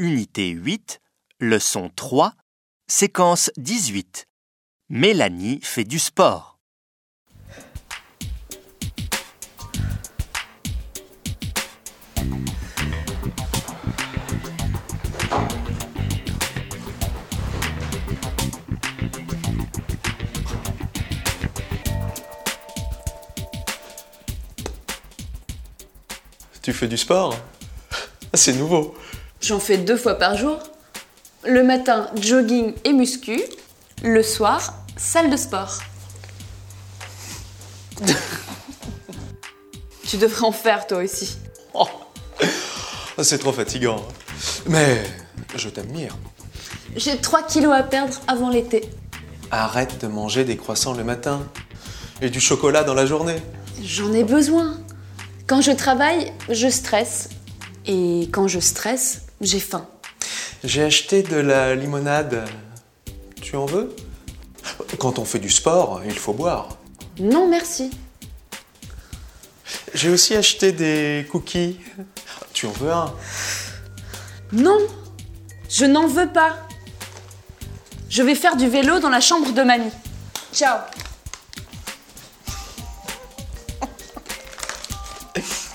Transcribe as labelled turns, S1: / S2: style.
S1: unité 8, leçon 3, séquence 18. Mélanie fait du sport.
S2: Tu fais du sport? C'est nouveau.
S3: J'en fais deux fois par jour. Le matin, jogging et muscu. Le soir, salle de sport. tu devrais en faire toi aussi.
S2: Oh, c'est trop fatigant. Mais je t'admire.
S3: J'ai 3 kilos à perdre avant l'été.
S2: Arrête de manger des croissants le matin et du chocolat dans la journée.
S3: J'en ai besoin. Quand je travaille, je stresse. Et quand je stresse, j'ai faim.
S2: J'ai acheté de la limonade. Tu en veux? Quand on fait du sport, il faut boire.
S3: Non, merci.
S2: J'ai aussi acheté des cookies. Tu en veux un?
S3: Non, je n'en veux pas. Je vais faire du vélo dans la chambre de mamie. Ciao.